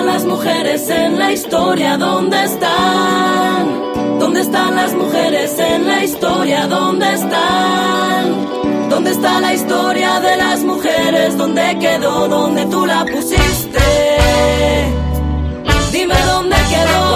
están las mujeres en la historia? ¿Dónde están? ¿Dónde están las mujeres en la historia? ¿Dónde están? ¿Dónde está la historia de las mujeres? ¿Dónde quedó? ¿Dónde tú la pusiste? Dime dónde quedó,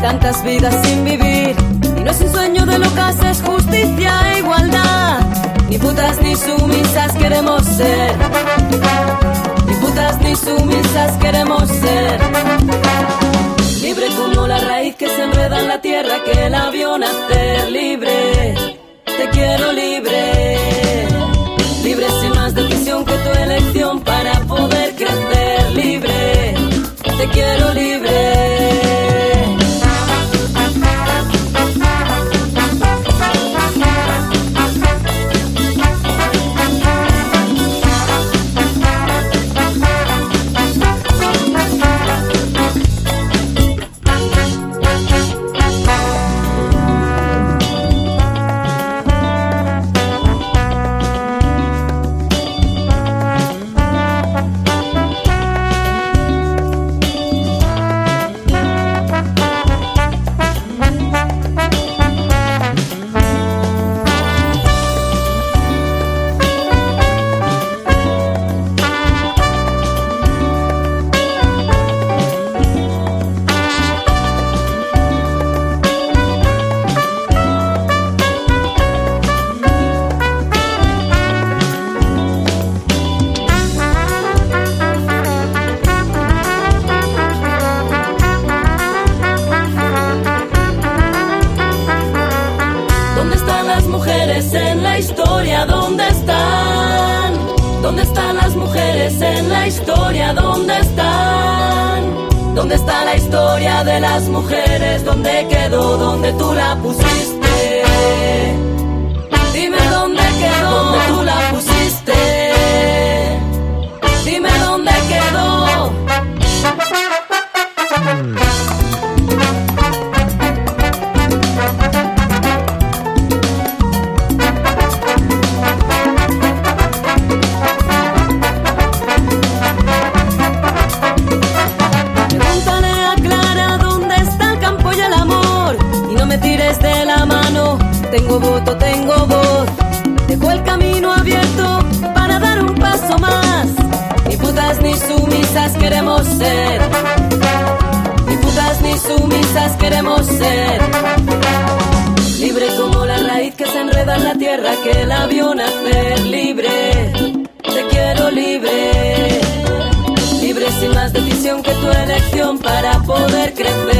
tantas vidas sin vivir. Y no es un sueño de lo que hace, es justicia e igualdad. Ni putas ni sumisas queremos ser. Ni putas ni sumisas queremos ser. Libre como la raíz que se enreda en la tierra que la vio nacer. Libre, te quiero libre. Libre sin más decisión que tu elección para poder crecer libre. Te quiero libre. ¿Dónde están las mujeres en la historia? ¿Dónde están? ¿Dónde está la historia de las mujeres? ¿Dónde quedó? ¿Dónde tú la pusiste? Tengo voto, tengo voz. Dejo el camino abierto para dar un paso más. Ni putas ni sumisas queremos ser. Ni putas ni sumisas queremos ser. Libre como la raíz que se enreda en la tierra que la vio nacer. Libre, te quiero libre. Libre sin más decisión que tu elección para poder crecer.